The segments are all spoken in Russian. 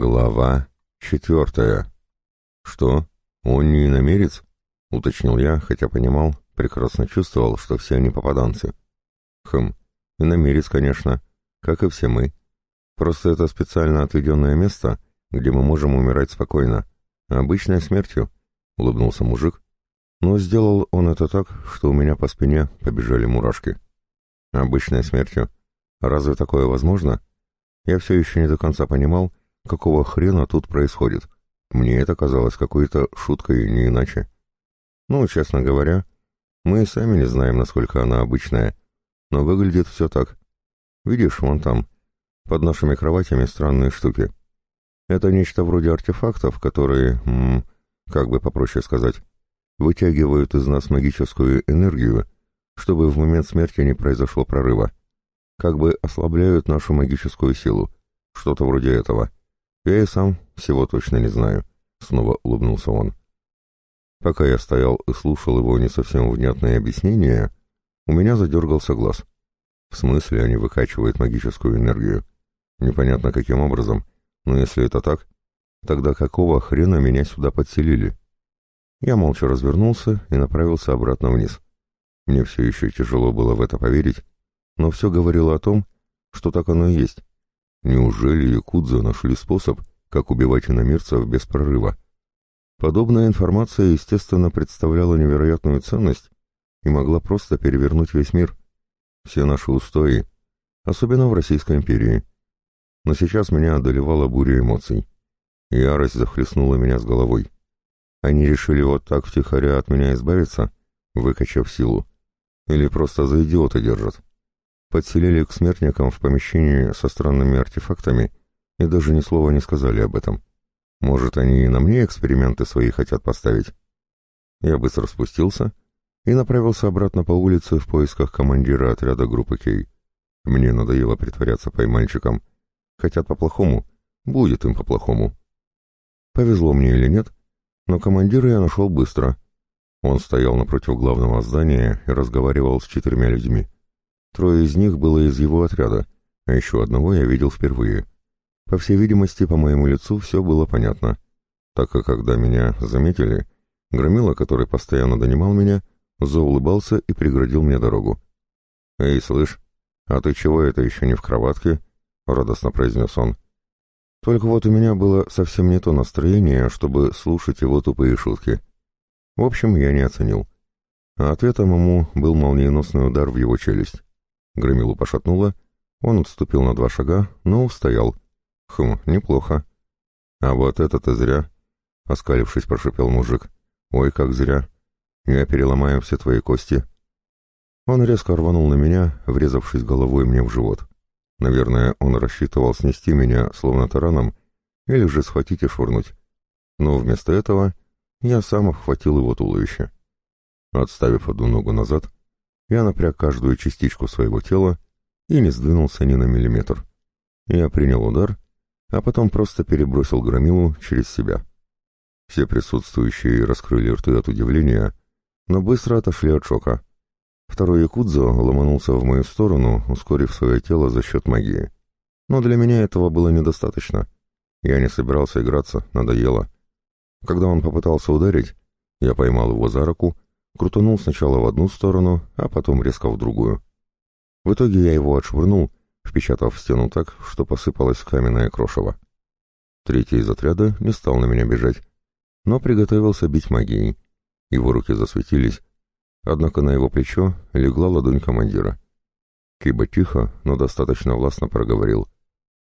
Глава четвертая. «Что? Он не иномерец?» — уточнил я, хотя понимал, прекрасно чувствовал, что все они попаданцы. «Хм, иномерец, конечно, как и все мы. Просто это специально отведенное место, где мы можем умирать спокойно. Обычной смертью», — улыбнулся мужик. Но сделал он это так, что у меня по спине побежали мурашки. «Обычной смертью? Разве такое возможно?» Я все еще не до конца понимал, Какого хрена тут происходит? Мне это казалось какой-то шуткой, не иначе. Ну, честно говоря, мы и сами не знаем, насколько она обычная, но выглядит все так. Видишь, вон там, под нашими кроватями странные штуки. Это нечто вроде артефактов, которые, м -м, как бы попроще сказать, вытягивают из нас магическую энергию, чтобы в момент смерти не произошло прорыва. Как бы ослабляют нашу магическую силу. Что-то вроде этого. «Я и сам всего точно не знаю», — снова улыбнулся он. Пока я стоял и слушал его не совсем внятные объяснения, у меня задергался глаз. В смысле они выкачивают магическую энергию? Непонятно каким образом, но если это так, тогда какого хрена меня сюда подселили? Я молча развернулся и направился обратно вниз. Мне все еще тяжело было в это поверить, но все говорило о том, что так оно и есть. Неужели якудза нашли способ, как убивать иномирцев без прорыва? Подобная информация, естественно, представляла невероятную ценность и могла просто перевернуть весь мир, все наши устои, особенно в Российской империи. Но сейчас меня одолевала буря эмоций. Ярость захлестнула меня с головой. Они решили вот так втихаря от меня избавиться, выкачав силу. Или просто за идиота держат подселили к смертникам в помещении со странными артефактами и даже ни слова не сказали об этом. Может, они и на мне эксперименты свои хотят поставить? Я быстро спустился и направился обратно по улице в поисках командира отряда группы Кей. Мне надоело притворяться поймальчиком. Хотят по-плохому, будет им по-плохому. Повезло мне или нет, но командира я нашел быстро. Он стоял напротив главного здания и разговаривал с четырьмя людьми. Трое из них было из его отряда, а еще одного я видел впервые. По всей видимости, по моему лицу все было понятно, так как когда меня заметили, Громила, который постоянно донимал меня, заулыбался и преградил мне дорогу. «Эй, слышь, а ты чего это еще не в кроватке?» — радостно произнес он. Только вот у меня было совсем не то настроение, чтобы слушать его тупые шутки. В общем, я не оценил. А ответом ему был молниеносный удар в его челюсть. Громилу пошатнуло, он отступил на два шага, но устоял. Хм, неплохо. А вот это-то зря, — оскалившись, прошипел мужик. Ой, как зря. Я переломаю все твои кости. Он резко рванул на меня, врезавшись головой мне в живот. Наверное, он рассчитывал снести меня, словно тараном, или же схватить и швырнуть. Но вместо этого я сам обхватил его туловище. Отставив одну ногу назад, я напряг каждую частичку своего тела и не сдвинулся ни на миллиметр. Я принял удар, а потом просто перебросил громилу через себя. Все присутствующие раскрыли рты от удивления, но быстро отошли от шока. Второй якудзо ломанулся в мою сторону, ускорив свое тело за счет магии. Но для меня этого было недостаточно. Я не собирался играться, надоело. Когда он попытался ударить, я поймал его за руку крутанул сначала в одну сторону, а потом резко в другую. В итоге я его отшвырнул, впечатав в стену так, что посыпалось каменное крошево. Третий из отряда не стал на меня бежать, но приготовился бить магией. Его руки засветились, однако на его плечо легла ладонь командира. Киба тихо, но достаточно властно проговорил.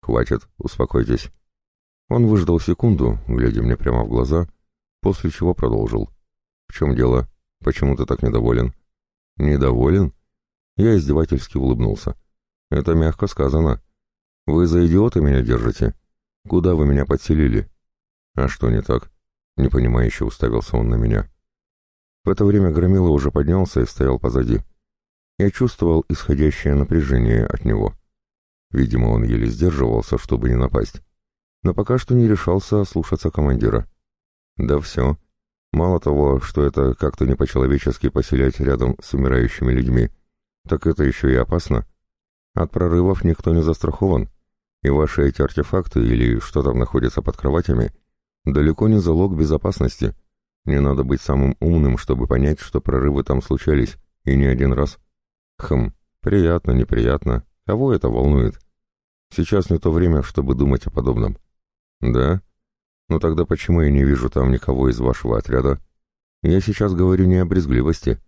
«Хватит, успокойтесь». Он выждал секунду, глядя мне прямо в глаза, после чего продолжил. «В чем дело? Почему ты так недоволен? Недоволен? Я издевательски улыбнулся. Это мягко сказано. Вы за идиота меня держите? Куда вы меня подселили? А что не так? Непонимающе уставился он на меня. В это время Громила уже поднялся и стоял позади. Я чувствовал исходящее напряжение от него. Видимо, он еле сдерживался, чтобы не напасть. Но пока что не решался слушаться командира. Да все, Мало того, что это как-то не по-человечески поселять рядом с умирающими людьми, так это еще и опасно. От прорывов никто не застрахован. И ваши эти артефакты или что там находится под кроватями далеко не залог безопасности. Не надо быть самым умным, чтобы понять, что прорывы там случались, и не один раз. Хм, приятно, неприятно. Кого это волнует? Сейчас не то время, чтобы думать о подобном. Да? Ну тогда почему я не вижу там никого из вашего отряда? Я сейчас говорю не о брезгливости,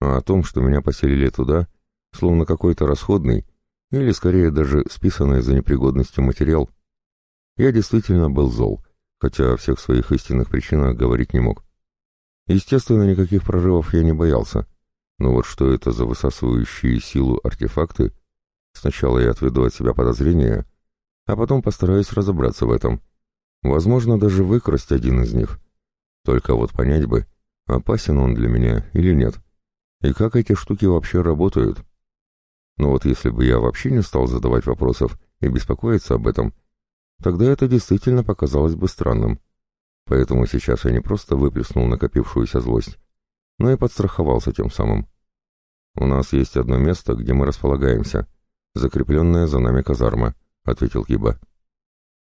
а о том, что меня поселили туда, словно какой-то расходный, или скорее даже списанный за непригодностью материал. Я действительно был зол, хотя о всех своих истинных причинах говорить не мог. Естественно, никаких прорывов я не боялся, но вот что это за высасывающие силу артефакты, сначала я отведу от себя подозрения, а потом постараюсь разобраться в этом. Возможно, даже выкрасть один из них. Только вот понять бы, опасен он для меня или нет, и как эти штуки вообще работают. Но вот если бы я вообще не стал задавать вопросов и беспокоиться об этом, тогда это действительно показалось бы странным. Поэтому сейчас я не просто выплеснул накопившуюся злость, но и подстраховался тем самым. «У нас есть одно место, где мы располагаемся, закрепленная за нами казарма», — ответил Киба.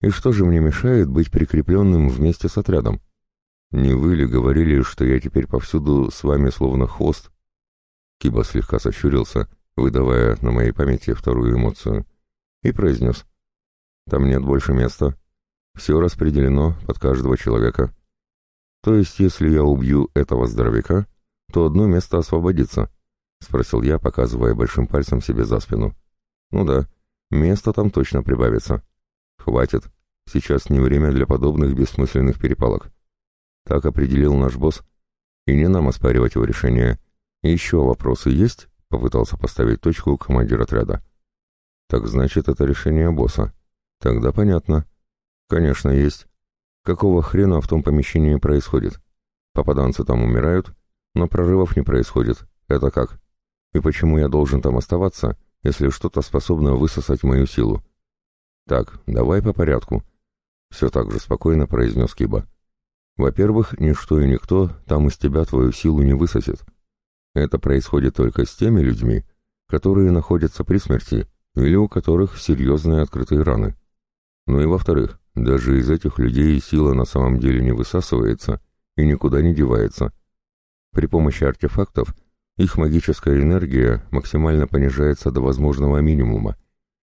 «И что же мне мешает быть прикрепленным вместе с отрядом? Не вы ли говорили, что я теперь повсюду с вами словно хвост?» Киба слегка сощурился — выдавая на моей памяти вторую эмоцию, и произнес. «Там нет больше места. Все распределено под каждого человека. То есть, если я убью этого здоровяка, то одно место освободится?» — спросил я, показывая большим пальцем себе за спину. «Ну да, место там точно прибавится. Хватит. Сейчас не время для подобных бессмысленных перепалок. Так определил наш босс, и не нам оспаривать его решение. Еще вопросы есть?» Попытался поставить точку командир отряда. Так значит, это решение босса. Тогда понятно. Конечно, есть. Какого хрена в том помещении происходит? Попаданцы там умирают, но прорывов не происходит. Это как? И почему я должен там оставаться, если что-то способно высосать мою силу? Так, давай по порядку. Все так же спокойно произнес Киба. Во-первых, ничто и никто там из тебя твою силу не высосет. Это происходит только с теми людьми, которые находятся при смерти или у которых серьезные открытые раны. Ну и во-вторых, даже из этих людей сила на самом деле не высасывается и никуда не девается. При помощи артефактов их магическая энергия максимально понижается до возможного минимума,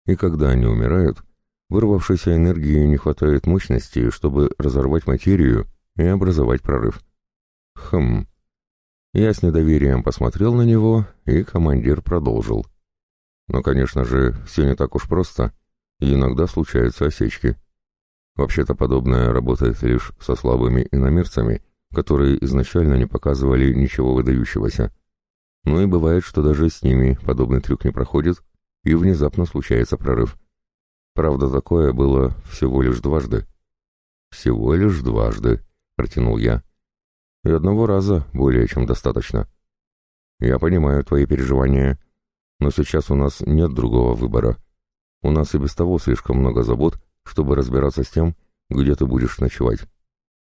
и когда они умирают, вырвавшейся энергии не хватает мощности, чтобы разорвать материю и образовать прорыв. Хм, я с недоверием посмотрел на него, и командир продолжил. Но, конечно же, все не так уж просто, и иногда случаются осечки. Вообще-то подобное работает лишь со слабыми иномерцами, которые изначально не показывали ничего выдающегося. Ну и бывает, что даже с ними подобный трюк не проходит, и внезапно случается прорыв. Правда, такое было всего лишь дважды. «Всего лишь дважды», — протянул я. И одного раза более чем достаточно. Я понимаю твои переживания, но сейчас у нас нет другого выбора. У нас и без того слишком много забот, чтобы разбираться с тем, где ты будешь ночевать.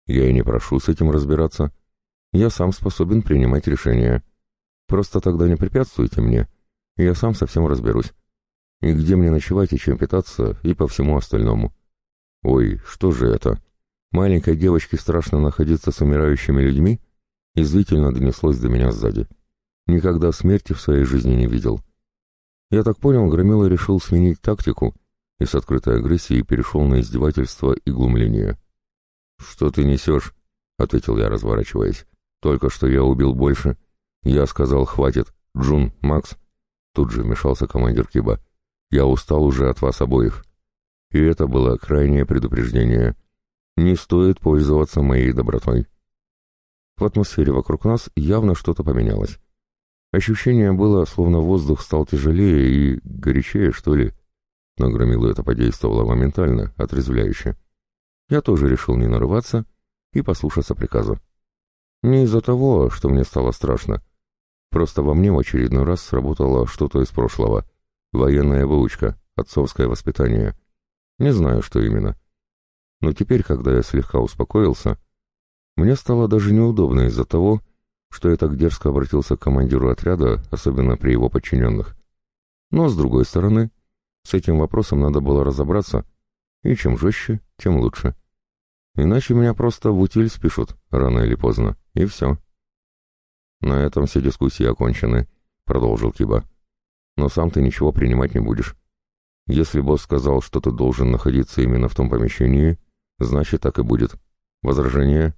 Я и не прошу с этим разбираться. Я сам способен принимать решения. Просто тогда не препятствуйте мне, я сам совсем разберусь. И где мне ночевать и чем питаться, и по всему остальному. Ой, что же это? Маленькой девочке страшно находиться с умирающими людьми, извительно донеслось до меня сзади. Никогда смерти в своей жизни не видел. Я так понял, Громила решил сменить тактику и с открытой агрессией перешел на издевательство и глумление. «Что ты несешь?» — ответил я, разворачиваясь. «Только что я убил больше. Я сказал, хватит. Джун, Макс». Тут же вмешался командир Киба. «Я устал уже от вас обоих». И это было крайнее предупреждение — не стоит пользоваться моей добротой. В атмосфере вокруг нас явно что-то поменялось. Ощущение было, словно воздух стал тяжелее и горячее, что ли. На Громилу это подействовало моментально, отрезвляюще. Я тоже решил не нарываться и послушаться приказа. Не из-за того, что мне стало страшно. Просто во мне в очередной раз сработало что-то из прошлого. Военная выучка, отцовское воспитание. Не знаю, что именно. Но теперь, когда я слегка успокоился, мне стало даже неудобно из-за того, что я так дерзко обратился к командиру отряда, особенно при его подчиненных. Но, с другой стороны, С этим вопросом надо было разобраться, и чем жестче, тем лучше. Иначе меня просто в утиль спишут, рано или поздно, и все. На этом все дискуссии окончены, продолжил Киба. Но сам ты ничего принимать не будешь. Если босс сказал, что ты должен находиться именно в том помещении, значит так и будет. Возражение?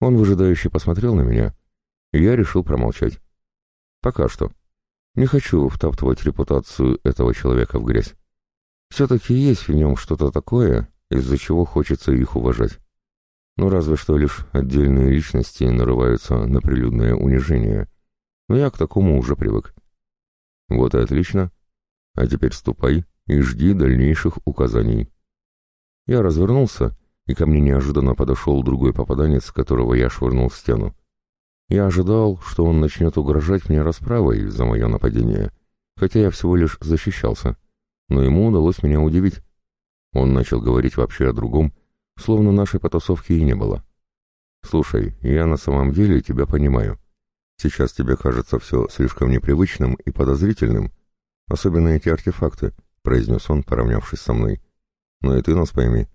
Он выжидающе посмотрел на меня, и я решил промолчать. Пока что. Не хочу втаптывать репутацию этого человека в грязь. Все-таки есть в нем что-то такое, из-за чего хочется их уважать. Ну, разве что лишь отдельные личности нарываются на прилюдное унижение. Но я к такому уже привык. Вот и отлично. А теперь ступай и жди дальнейших указаний. Я развернулся, и ко мне неожиданно подошел другой попаданец, которого я швырнул в стену. Я ожидал, что он начнет угрожать мне расправой за мое нападение, хотя я всего лишь защищался, но ему удалось меня удивить. Он начал говорить вообще о другом, словно нашей потасовки и не было. «Слушай, я на самом деле тебя понимаю. Сейчас тебе кажется все слишком непривычным и подозрительным, особенно эти артефакты», — произнес он, поравнявшись со мной. «Но и ты нас пойми.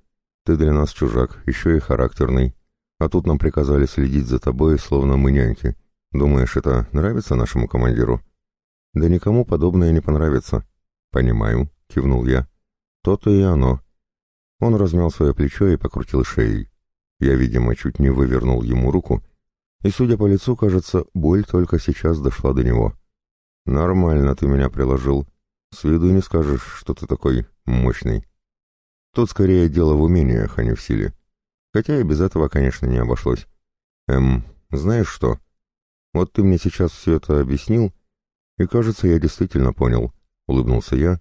Ты для нас чужак, еще и характерный, а тут нам приказали следить за тобой, словно мы няньки. Думаешь, это нравится нашему командиру?» «Да никому подобное не понравится». «Понимаю», — кивнул я. «То-то и оно. Он размял свое плечо и покрутил шеей. Я, видимо, чуть не вывернул ему руку, и, судя по лицу, кажется, боль только сейчас дошла до него. «Нормально ты меня приложил. С виду не скажешь, что ты такой мощный. Тут скорее дело в умениях, а не в силе. Хотя и без этого, конечно, не обошлось. Эм, знаешь что? Вот ты мне сейчас все это объяснил, и, кажется, я действительно понял», — улыбнулся я,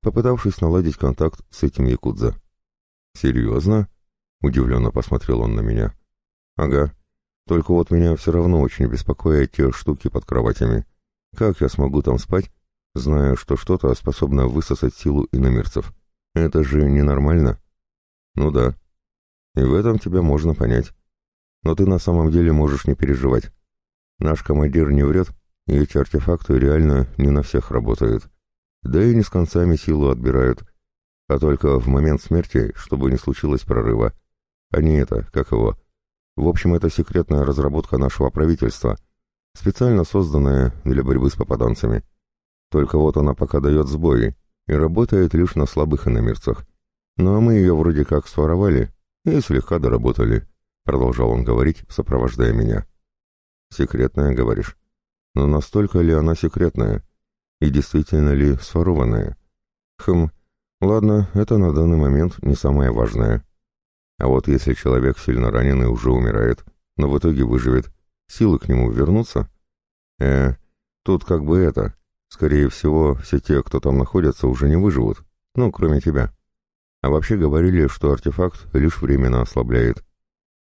попытавшись наладить контакт с этим якудза. «Серьезно?» — удивленно посмотрел он на меня. «Ага. Только вот меня все равно очень беспокоят те штуки под кроватями. Как я смогу там спать, зная, что что-то способно высосать силу иномирцев? Это же ненормально». «Ну да. И в этом тебя можно понять. Но ты на самом деле можешь не переживать. Наш командир не врет, и эти артефакты реально не на всех работают. Да и не с концами силу отбирают» а только в момент смерти, чтобы не случилось прорыва. Не это, как его. В общем, это секретная разработка нашего правительства, специально созданная для борьбы с попаданцами. Только вот она пока дает сбои и работает лишь на слабых иномирцах. Ну а мы ее вроде как своровали и слегка доработали, продолжал он говорить, сопровождая меня. Секретная, говоришь? Но настолько ли она секретная? И действительно ли сворованная? Хм, Ладно, это на данный момент не самое важное. А вот если человек сильно ранен и уже умирает, но в итоге выживет, силы к нему вернутся? Э, тут как бы это. Скорее всего, все те, кто там находятся, уже не выживут. Ну, кроме тебя. А вообще говорили, что артефакт лишь временно ослабляет.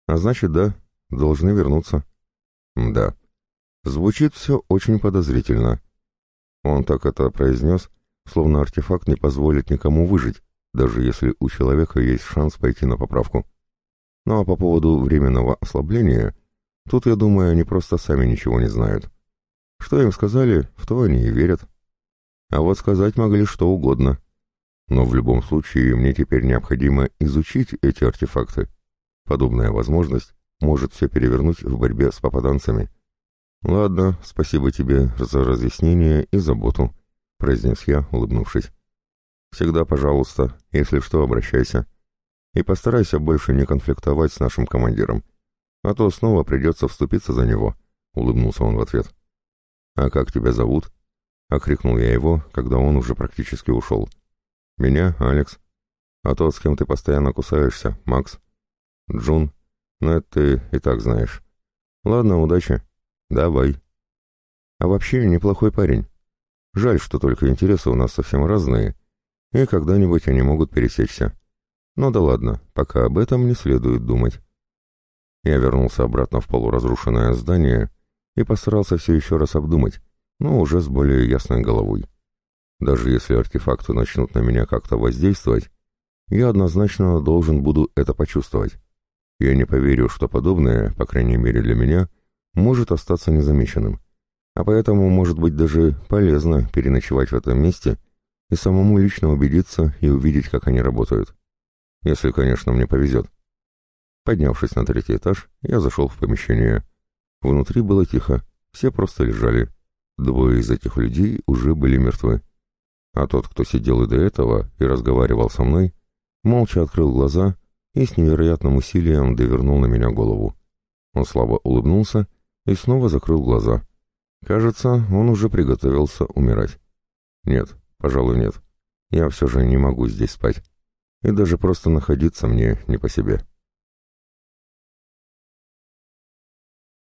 А значит, да, должны вернуться. Да. Звучит все очень подозрительно. Он так это произнес, словно артефакт не позволит никому выжить, даже если у человека есть шанс пойти на поправку. Ну а по поводу временного ослабления, тут, я думаю, они просто сами ничего не знают. Что им сказали, в то они и верят. А вот сказать могли что угодно. Но в любом случае мне теперь необходимо изучить эти артефакты. Подобная возможность может все перевернуть в борьбе с попаданцами. Ладно, спасибо тебе за разъяснение и заботу произнес я, улыбнувшись. «Всегда, пожалуйста, если что, обращайся. И постарайся больше не конфликтовать с нашим командиром, а то снова придется вступиться за него», — улыбнулся он в ответ. «А как тебя зовут?» — окрикнул я его, когда он уже практически ушел. «Меня, Алекс. А тот, с кем ты постоянно кусаешься, Макс. Джун. Ну, это ты и так знаешь. Ладно, удачи. Давай». «А вообще неплохой парень. Жаль, что только интересы у нас совсем разные, и когда-нибудь они могут пересечься. Но да ладно, пока об этом не следует думать. Я вернулся обратно в полуразрушенное здание и постарался все еще раз обдумать, но уже с более ясной головой. Даже если артефакты начнут на меня как-то воздействовать, я однозначно должен буду это почувствовать. Я не поверю, что подобное, по крайней мере для меня, может остаться незамеченным а поэтому может быть даже полезно переночевать в этом месте и самому лично убедиться и увидеть, как они работают. Если, конечно, мне повезет. Поднявшись на третий этаж, я зашел в помещение. Внутри было тихо, все просто лежали. Двое из этих людей уже были мертвы. А тот, кто сидел и до этого, и разговаривал со мной, молча открыл глаза и с невероятным усилием довернул на меня голову. Он слабо улыбнулся и снова закрыл глаза. Кажется, он уже приготовился умирать. Нет, пожалуй, нет. Я все же не могу здесь спать. И даже просто находиться мне не по себе.